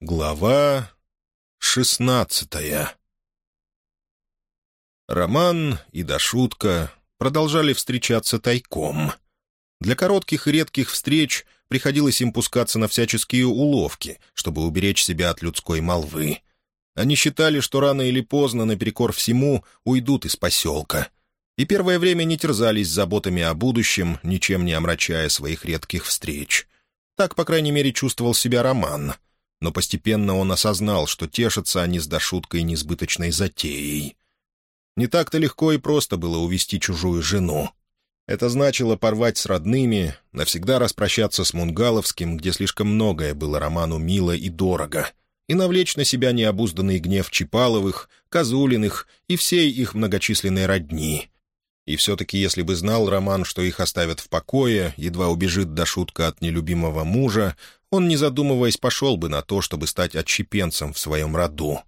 Глава шестнадцатая Роман и Дашутка продолжали встречаться тайком. Для коротких и редких встреч приходилось им пускаться на всяческие уловки, чтобы уберечь себя от людской молвы. Они считали, что рано или поздно, наперекор всему, уйдут из поселка. И первое время не терзались заботами о будущем, ничем не омрачая своих редких встреч. Так, по крайней мере, чувствовал себя Роман — но постепенно он осознал, что тешатся они с дошуткой несбыточной затеей. Не так-то легко и просто было увести чужую жену. Это значило порвать с родными, навсегда распрощаться с Мунгаловским, где слишком многое было Роману мило и дорого, и навлечь на себя необузданный гнев Чипаловых, Козулиных и всей их многочисленной родни. И все-таки, если бы знал Роман, что их оставят в покое, едва убежит до шутка от нелюбимого мужа, он, не задумываясь, пошел бы на то, чтобы стать отщепенцем в своем роду.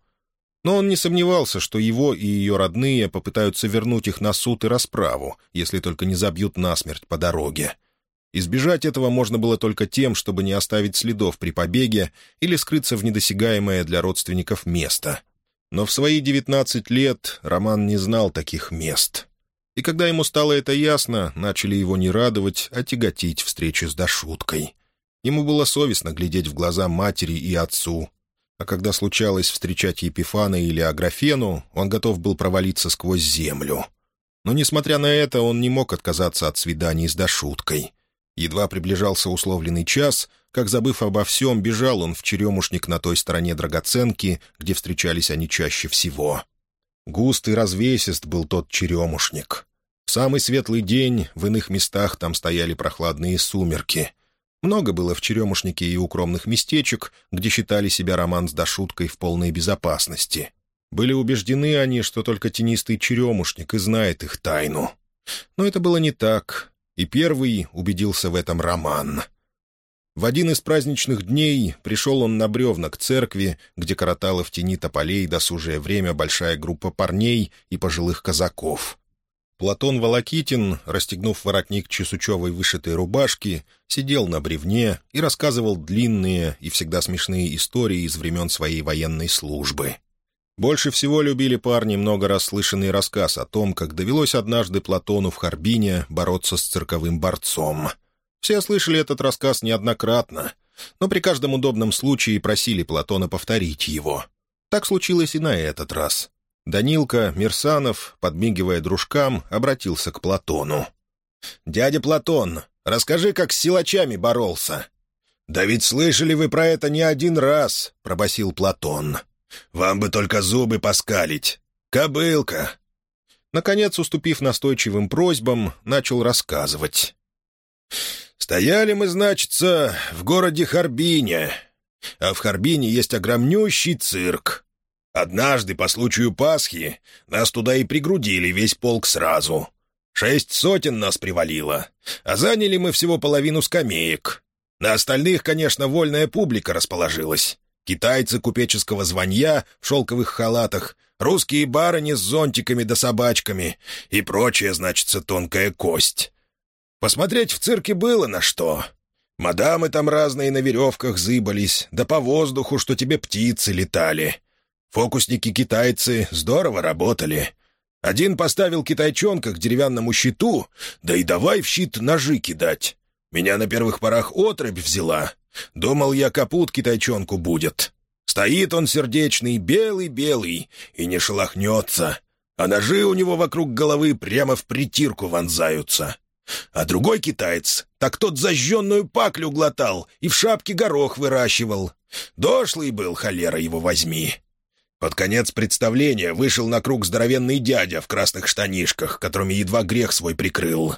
Но он не сомневался, что его и ее родные попытаются вернуть их на суд и расправу, если только не забьют насмерть по дороге. Избежать этого можно было только тем, чтобы не оставить следов при побеге или скрыться в недосягаемое для родственников место. Но в свои девятнадцать лет Роман не знал таких мест. И когда ему стало это ясно, начали его не радовать, а тяготить встречи с Дашуткой. Ему было совестно глядеть в глаза матери и отцу. А когда случалось встречать Епифана или Аграфену, он готов был провалиться сквозь землю. Но, несмотря на это, он не мог отказаться от свиданий с Дашуткой. Едва приближался условленный час, как, забыв обо всем, бежал он в черемушник на той стороне драгоценки, где встречались они чаще всего. Густ и развесист был тот черемушник. В самый светлый день в иных местах там стояли прохладные сумерки. Много было в черемушнике и укромных местечек, где считали себя роман с Дашуткой в полной безопасности. Были убеждены они, что только тенистый черемушник и знает их тайну. Но это было не так, и первый убедился в этом роман. В один из праздничных дней пришел он на бревна к церкви, где коротала в тени тополей досужее время большая группа парней и пожилых казаков. Платон Волокитин, расстегнув воротник чесучевой вышитой рубашки, сидел на бревне и рассказывал длинные и всегда смешные истории из времен своей военной службы. Больше всего любили парни много раз слышанный рассказ о том, как довелось однажды Платону в Харбине бороться с цирковым борцом. Все слышали этот рассказ неоднократно, но при каждом удобном случае просили Платона повторить его. Так случилось и на этот раз. Данилка Мирсанов, подмигивая дружкам, обратился к Платону. «Дядя Платон, расскажи, как с силачами боролся». «Да ведь слышали вы про это не один раз», — пробасил Платон. «Вам бы только зубы поскалить. Кобылка». Наконец, уступив настойчивым просьбам, начал рассказывать. «Стояли мы, значится, в городе Харбине. А в Харбине есть огромнющий цирк. Однажды, по случаю Пасхи, нас туда и пригрудили весь полк сразу. Шесть сотен нас привалило, а заняли мы всего половину скамеек. На остальных, конечно, вольная публика расположилась. Китайцы купеческого званья в шелковых халатах, русские барыни с зонтиками да собачками и прочая, значится, тонкая кость. Посмотреть в цирке было на что. Мадамы там разные на веревках зыбались, да по воздуху, что тебе птицы летали. Фокусники-китайцы здорово работали. Один поставил китайчонка к деревянному щиту, да и давай в щит ножи кидать. Меня на первых порах отрыбь взяла. Думал я, капут китайчонку будет. Стоит он сердечный, белый-белый, и не шелохнется, а ножи у него вокруг головы прямо в притирку вонзаются. А другой китаец, так тот зажженную паклю глотал и в шапке горох выращивал. Дошлый был, холера его возьми. Под конец представления вышел на круг здоровенный дядя в красных штанишках, которыми едва грех свой прикрыл.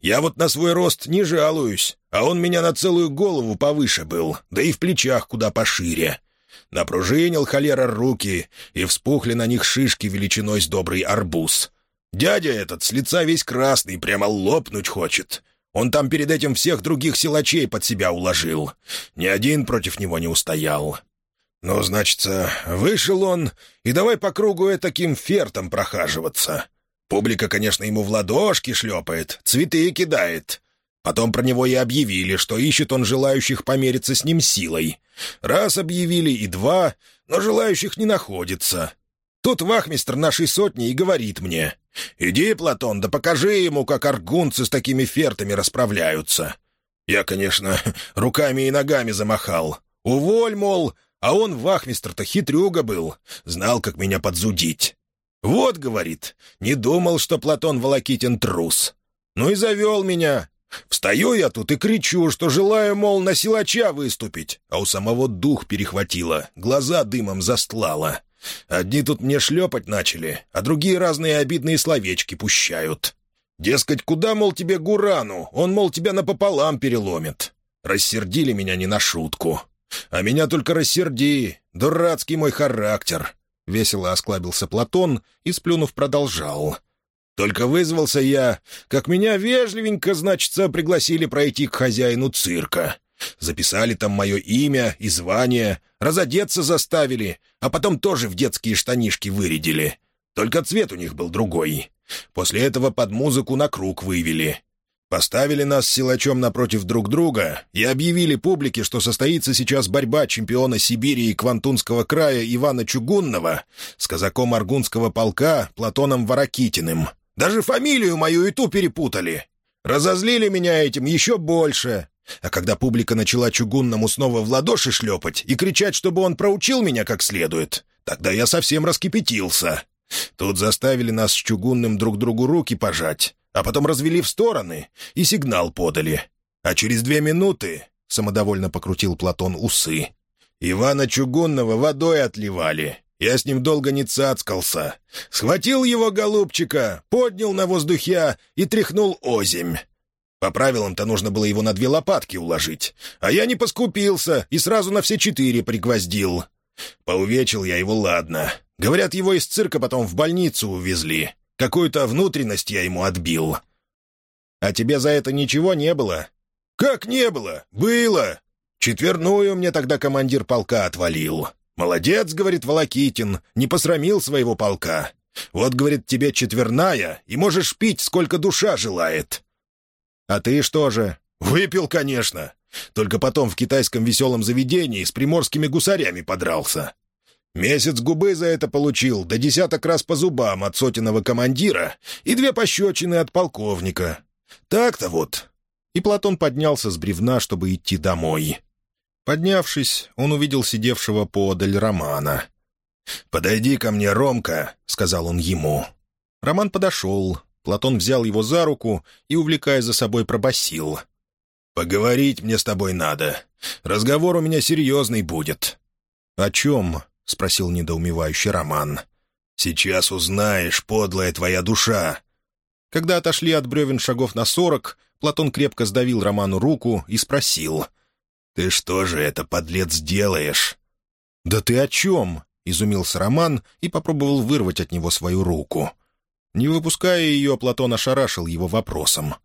Я вот на свой рост не жалуюсь, а он меня на целую голову повыше был, да и в плечах куда пошире. Напружинил холера руки, и вспухли на них шишки величиной с добрый арбуз. Дядя этот с лица весь красный, прямо лопнуть хочет. Он там перед этим всех других силачей под себя уложил. Ни один против него не устоял. «Ну, значится, вышел он, и давай по кругу таким фертом прохаживаться. Публика, конечно, ему в ладошки шлепает, цветы кидает. Потом про него и объявили, что ищет он желающих помериться с ним силой. Раз объявили и два, но желающих не находится. Тут вахмистр нашей сотни и говорит мне, «Иди, Платон, да покажи ему, как аргунцы с такими фертами расправляются». Я, конечно, руками и ногами замахал. «Уволь, мол, а он, вахмистр-то, хитрюга был, знал, как меня подзудить». «Вот, — говорит, — не думал, что Платон Волокитин трус. Ну и завел меня, Встаю я тут и кричу, что желаю, мол, на силача выступить, а у самого дух перехватило, глаза дымом застлало. Одни тут мне шлепать начали, а другие разные обидные словечки пущают. Дескать, куда, мол, тебе Гурану, он, мол, тебя напополам переломит. Рассердили меня не на шутку. А меня только рассерди, дурацкий мой характер. Весело осклабился Платон и, сплюнув, продолжал — только вызвался я, как меня вежливенько, значится, пригласили пройти к хозяину цирка. Записали там мое имя и звание, разодеться заставили, а потом тоже в детские штанишки вырядили. Только цвет у них был другой. После этого под музыку на круг вывели. Поставили нас силачом напротив друг друга и объявили публике, что состоится сейчас борьба чемпиона Сибири и Квантунского края Ивана Чугунного с казаком Аргунского полка Платоном Ворокитиным — даже фамилию мою и ту перепутали. Разозлили меня этим еще больше. А когда публика начала чугунному снова в ладоши шлепать и кричать, чтобы он проучил меня как следует, тогда я совсем раскипятился. Тут заставили нас с чугунным друг другу руки пожать, а потом развели в стороны и сигнал подали. А через две минуты, — самодовольно покрутил Платон усы, — Ивана Чугунного водой отливали, я с ним долго не цацкался. Схватил его, голубчика, поднял на воздухе и тряхнул озимь. По правилам-то нужно было его на две лопатки уложить, а я не поскупился и сразу на все четыре пригвоздил. Поувечил я его, ладно. Говорят, его из цирка потом в больницу увезли. Какую-то внутренность я ему отбил. А тебе за это ничего не было? Как не было? Было. Четверную мне тогда командир полка отвалил. «Молодец», — говорит Волокитин, — «не посрамил своего полка. Вот, говорит, тебе четверная, и можешь пить, сколько душа желает». «А ты что же?» «Выпил, конечно. Только потом в китайском веселом заведении с приморскими гусарями подрался. Месяц губы за это получил, да десяток раз по зубам от сотенного командира и две пощечины от полковника. Так-то вот». И Платон поднялся с бревна, чтобы идти домой. Поднявшись, он увидел сидевшего поодаль Романа. «Подойди ко мне, Ромка», — сказал он ему. Роман подошел. Платон взял его за руку и, увлекая за собой, пробасил. «Поговорить мне с тобой надо. Разговор у меня серьезный будет». «О чем?» — спросил недоумевающий Роман. «Сейчас узнаешь, подлая твоя душа». Когда отошли от бревен шагов на сорок, Платон крепко сдавил Роману руку и спросил — «Ты что же это, подлец, делаешь?» «Да ты о чем?» — изумился Роман и попробовал вырвать от него свою руку. Не выпуская ее, Платон ошарашил его вопросом.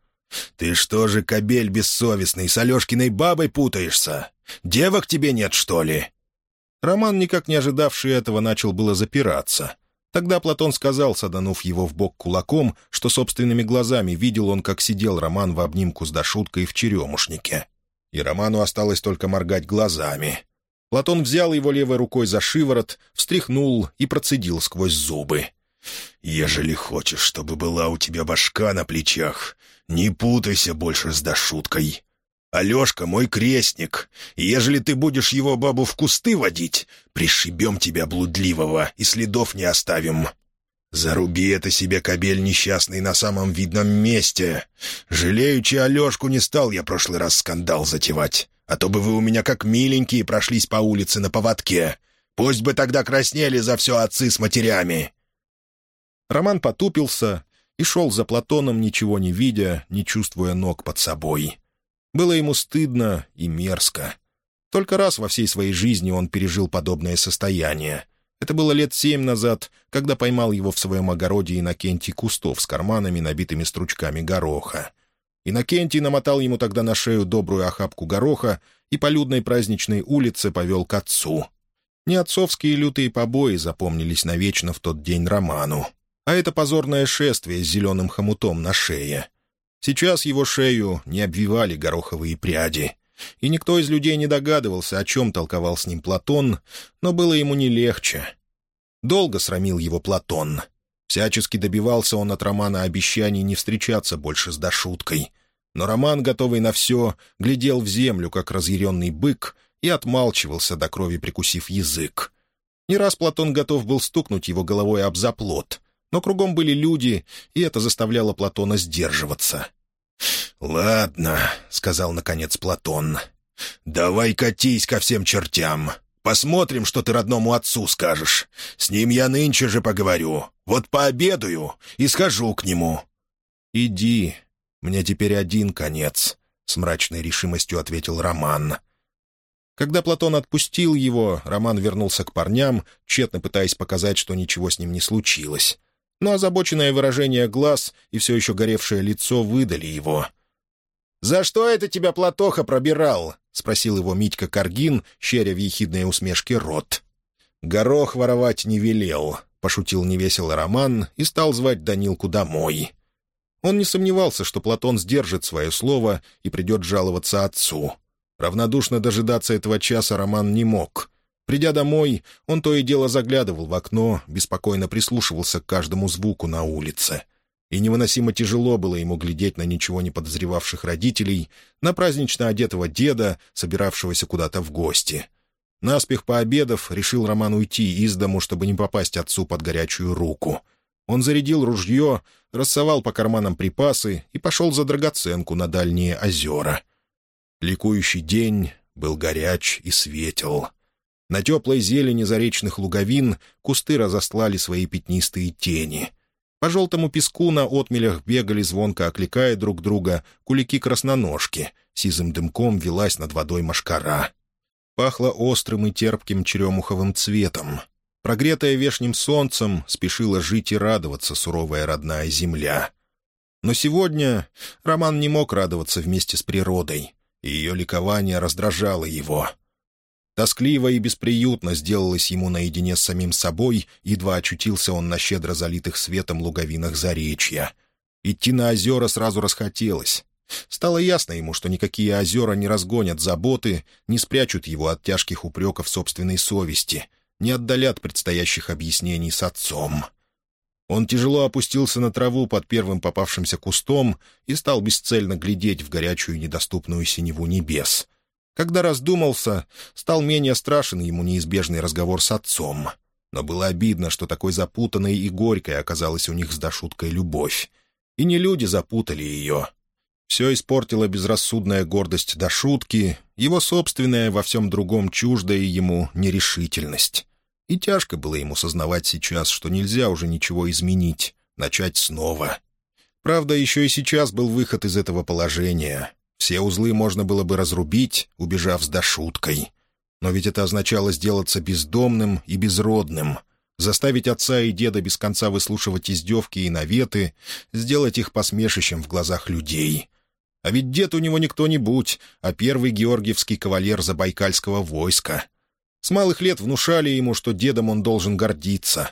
«Ты что же, кобель бессовестный, с Алешкиной бабой путаешься? Девок тебе нет, что ли?» Роман, никак не ожидавший этого, начал было запираться. Тогда Платон сказал, саданув его в бок кулаком, что собственными глазами видел он, как сидел Роман в обнимку с Дашуткой в черемушнике и Роману осталось только моргать глазами. Платон взял его левой рукой за шиворот, встряхнул и процедил сквозь зубы. «Ежели хочешь, чтобы была у тебя башка на плечах, не путайся больше с дошуткой. Алешка мой крестник, ежели ты будешь его бабу в кусты водить, пришибем тебя блудливого и следов не оставим. Заруби это себе, кобель несчастный, на самом видном месте. Жалеючи Алешку не стал я прошлый раз скандал затевать, а то бы вы у меня как миленькие прошлись по улице на поводке. Пусть бы тогда краснели за все отцы с матерями». Роман потупился и шел за Платоном, ничего не видя, не чувствуя ног под собой. Было ему стыдно и мерзко. Только раз во всей своей жизни он пережил подобное состояние — это было лет семь назад, когда поймал его в своем огороде Иннокентий Кустов с карманами, набитыми стручками гороха. Иннокентий намотал ему тогда на шею добрую охапку гороха и по людной праздничной улице повел к отцу. Не отцовские лютые побои запомнились навечно в тот день Роману, а это позорное шествие с зеленым хомутом на шее. Сейчас его шею не обвивали гороховые пряди. И никто из людей не догадывался, о чем толковал с ним Платон, но было ему не легче. Долго срамил его Платон. Всячески добивался он от Романа обещаний не встречаться больше с Дашуткой. Но Роман, готовый на все, глядел в землю, как разъяренный бык, и отмалчивался до крови, прикусив язык. Не раз Платон готов был стукнуть его головой об заплот, но кругом были люди, и это заставляло Платона сдерживаться. «Ладно», — сказал наконец Платон, — «давай катись ко всем чертям. Посмотрим, что ты родному отцу скажешь. С ним я нынче же поговорю. Вот пообедаю и схожу к нему». «Иди, мне теперь один конец», — с мрачной решимостью ответил Роман. Когда Платон отпустил его, Роман вернулся к парням, тщетно пытаясь показать, что ничего с ним не случилось. Но озабоченное выражение глаз и все еще горевшее лицо выдали его. «За что это тебя Платоха пробирал?» — спросил его Митька Каргин, щеря в ехидной усмешке рот. «Горох воровать не велел», — пошутил невесело Роман и стал звать Данилку домой. Он не сомневался, что Платон сдержит свое слово и придет жаловаться отцу. Равнодушно дожидаться этого часа Роман не мог. Придя домой, он то и дело заглядывал в окно, беспокойно прислушивался к каждому звуку на улице. И невыносимо тяжело было ему глядеть на ничего не подозревавших родителей, на празднично одетого деда, собиравшегося куда-то в гости. Наспех пообедав, решил Роман уйти из дому, чтобы не попасть отцу под горячую руку. Он зарядил ружье, рассовал по карманам припасы и пошел за драгоценку на дальние озера — Ликующий день был горяч и светел. На теплой зелени заречных луговин кусты разослали свои пятнистые тени. По желтому песку на отмелях бегали, звонко окликая друг друга, кулики-красноножки. Сизым дымком велась над водой машкара. Пахло острым и терпким черемуховым цветом. Прогретая вешним солнцем, спешила жить и радоваться суровая родная земля. Но сегодня Роман не мог радоваться вместе с природой и ее ликование раздражало его. Тоскливо и бесприютно сделалось ему наедине с самим собой, едва очутился он на щедро залитых светом луговинах Заречья. Идти на озера сразу расхотелось. Стало ясно ему, что никакие озера не разгонят заботы, не спрячут его от тяжких упреков собственной совести, не отдалят предстоящих объяснений с отцом. Он тяжело опустился на траву под первым попавшимся кустом и стал бесцельно глядеть в горячую недоступную синеву небес. Когда раздумался, стал менее страшен ему неизбежный разговор с отцом. Но было обидно, что такой запутанной и горькой оказалась у них с Дашуткой любовь. И не люди запутали ее. Все испортила безрассудная гордость Дашутки, его собственная во всем другом чуждая ему нерешительность. И тяжко было ему сознавать сейчас, что нельзя уже ничего изменить, начать снова. Правда, еще и сейчас был выход из этого положения. Все узлы можно было бы разрубить, убежав с дошуткой. Но ведь это означало сделаться бездомным и безродным, заставить отца и деда без конца выслушивать издевки и наветы, сделать их посмешищем в глазах людей. А ведь дед у него не кто-нибудь, а первый георгиевский кавалер Забайкальского войска — с малых лет внушали ему, что дедом он должен гордиться.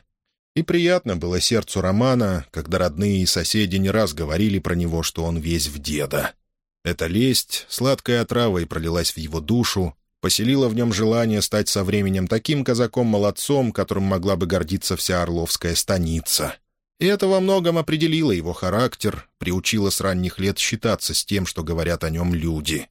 И приятно было сердцу Романа, когда родные и соседи не раз говорили про него, что он весь в деда. Эта лесть сладкой отравой пролилась в его душу, поселила в нем желание стать со временем таким казаком-молодцом, которым могла бы гордиться вся Орловская станица. И это во многом определило его характер, приучило с ранних лет считаться с тем, что говорят о нем люди.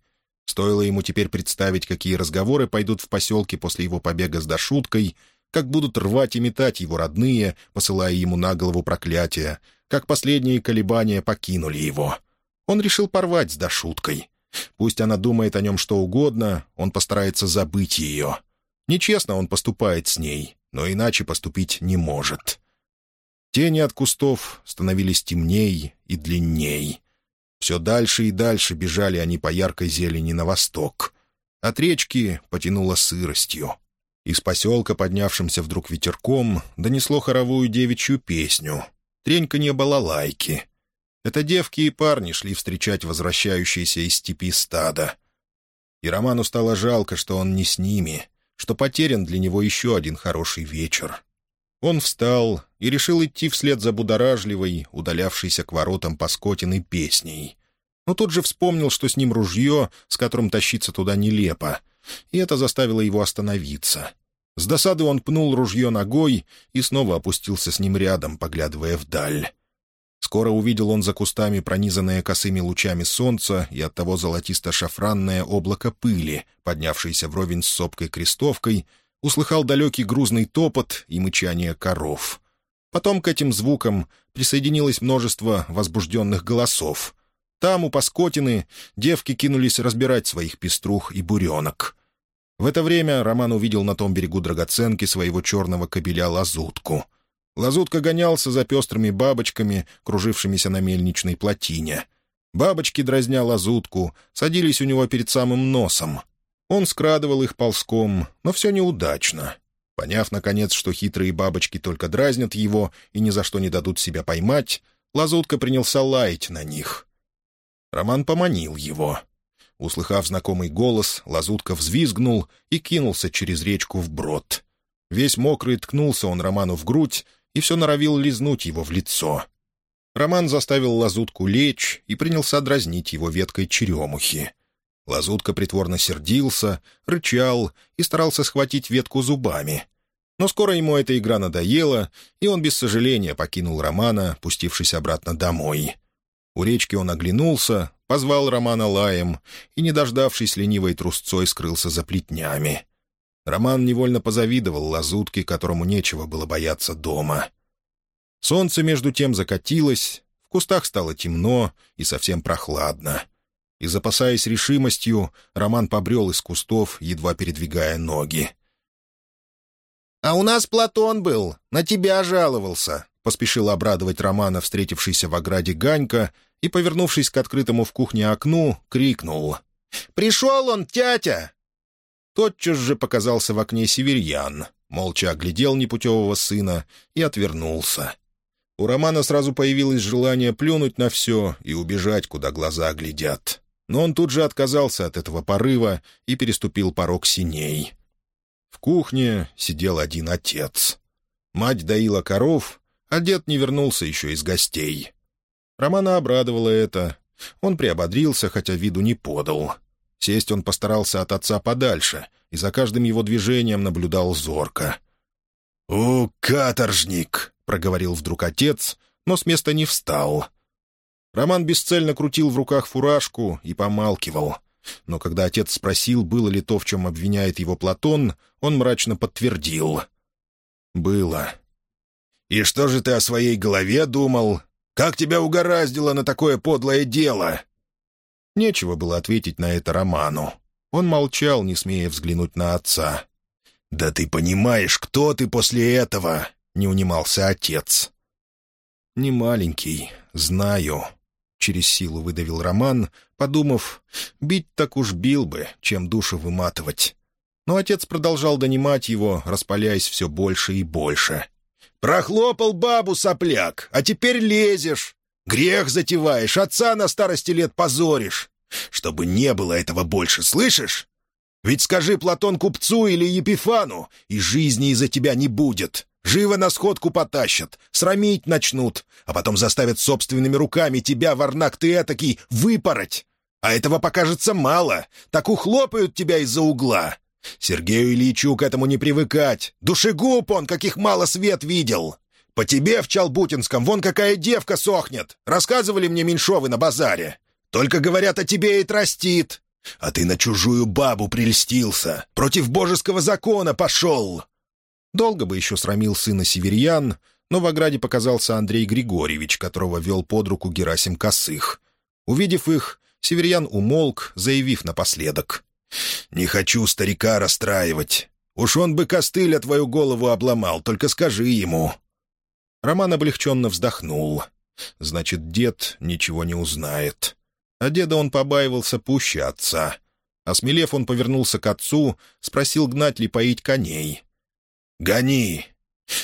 Стоило ему теперь представить, какие разговоры пойдут в поселке после его побега с Дашуткой, как будут рвать и метать его родные, посылая ему на голову проклятия, как последние колебания покинули его. Он решил порвать с Дашуткой. Пусть она думает о нем что угодно, он постарается забыть ее. Нечестно он поступает с ней, но иначе поступить не может. Тени от кустов становились темней и длинней. Все дальше и дальше бежали они по яркой зелени на восток. От речки потянуло сыростью. Из поселка, поднявшимся вдруг ветерком, донесло хоровую девичью песню. Треньканье балалайки. Это девки и парни шли встречать возвращающиеся из степи стада. И Роману стало жалко, что он не с ними, что потерян для него еще один хороший вечер. Он встал и решил идти вслед за будоражливой, удалявшейся к воротам Паскотиной песней. но тут же вспомнил, что с ним ружье, с которым тащиться туда нелепо, и это заставило его остановиться. С досады он пнул ружье ногой и снова опустился с ним рядом, поглядывая вдаль. Скоро увидел он за кустами пронизанное косыми лучами солнца и оттого золотисто-шафранное облако пыли, поднявшееся вровень с сопкой крестовкой, услыхал далекий грузный топот и мычание коров. Потом к этим звукам присоединилось множество возбужденных голосов. Там, у Паскотины, девки кинулись разбирать своих пеструх и буренок. В это время Роман увидел на том берегу драгоценки своего черного кобеля Лазутку. Лазутка гонялся за пестрыми бабочками, кружившимися на мельничной плотине. Бабочки, дразня Лазутку, садились у него перед самым носом. Он скрадывал их ползком, но все неудачно. Поняв, наконец, что хитрые бабочки только дразнят его и ни за что не дадут себя поймать, Лазутка принялся лаять на них. Роман поманил его. Услыхав знакомый голос, Лазутка взвизгнул и кинулся через речку вброд. Весь мокрый ткнулся он Роману в грудь и все норовил лизнуть его в лицо. Роман заставил Лазутку лечь и принялся дразнить его веткой черемухи. Лазутка притворно сердился, рычал и старался схватить ветку зубами. Но скоро ему эта игра надоела, и он без сожаления покинул Романа, пустившись обратно домой. У речки он оглянулся, позвал Романа лаем и, не дождавшись ленивой трусцой, скрылся за плетнями. Роман невольно позавидовал лазутке, которому нечего было бояться дома. Солнце между тем закатилось, в кустах стало темно и совсем прохладно и, запасаясь решимостью, Роман побрел из кустов, едва передвигая ноги. «А у нас Платон был, на тебя жаловался», — поспешил обрадовать Романа, встретившийся в ограде Ганька, и, повернувшись к открытому в кухне окну, крикнул. «Пришел он, тятя!» Тотчас же показался в окне северьян, молча оглядел непутевого сына и отвернулся. У Романа сразу появилось желание плюнуть на все и убежать, куда глаза глядят но он тут же отказался от этого порыва и переступил порог синей. В кухне сидел один отец. Мать доила коров, а дед не вернулся еще из гостей. Романа обрадовало это. Он приободрился, хотя виду не подал. Сесть он постарался от отца подальше и за каждым его движением наблюдал зорко. «О, каторжник!» — проговорил вдруг отец, но с места не встал. Роман бесцельно крутил в руках фуражку и помалкивал. Но когда отец спросил, было ли то, в чем обвиняет его Платон, он мрачно подтвердил. «Было». «И что же ты о своей голове думал? Как тебя угораздило на такое подлое дело?» Нечего было ответить на это Роману. Он молчал, не смея взглянуть на отца. «Да ты понимаешь, кто ты после этого?» — не унимался отец. «Не маленький, знаю», через силу выдавил Роман, подумав, бить так уж бил бы, чем душу выматывать. Но отец продолжал донимать его, распаляясь все больше и больше. «Прохлопал бабу сопляк, а теперь лезешь. Грех затеваешь, отца на старости лет позоришь. Чтобы не было этого больше, слышишь? Ведь скажи Платон купцу или Епифану, и жизни из-за тебя не будет. Живо на сходку потащат, срамить начнут, а потом заставят собственными руками тебя, варнак ты этакий, выпороть. А этого покажется мало, так ухлопают тебя из-за угла. Сергею Ильичу к этому не привыкать. Душегуб он, каких мало свет видел. По тебе в Чалбутинском вон какая девка сохнет. Рассказывали мне Меньшовы на базаре. Только, говорят, о тебе и тростит. А ты на чужую бабу прельстился, против божеского закона пошел. Долго бы еще срамил сына северьян, но в ограде показался Андрей Григорьевич, которого вел под руку Герасим Косых. Увидев их, северьян умолк, заявив напоследок. «Не хочу старика расстраивать. Уж он бы костыль твою голову обломал, только скажи ему». Роман облегченно вздохнул. «Значит, дед ничего не узнает». А деда он побаивался пуще отца. Осмелев, он повернулся к отцу, спросил, гнать ли поить коней. «Гони!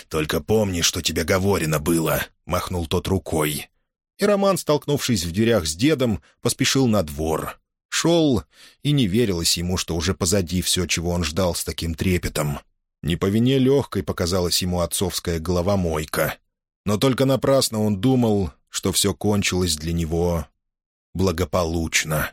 Только помни, что тебе говорено было», — махнул тот рукой. И Роман, столкнувшись в дверях с дедом, поспешил на двор. Шел, и не верилось ему, что уже позади все, чего он ждал с таким трепетом. Не по вине легкой показалась ему отцовская головомойка. Но только напрасно он думал, что все кончилось для него благополучно.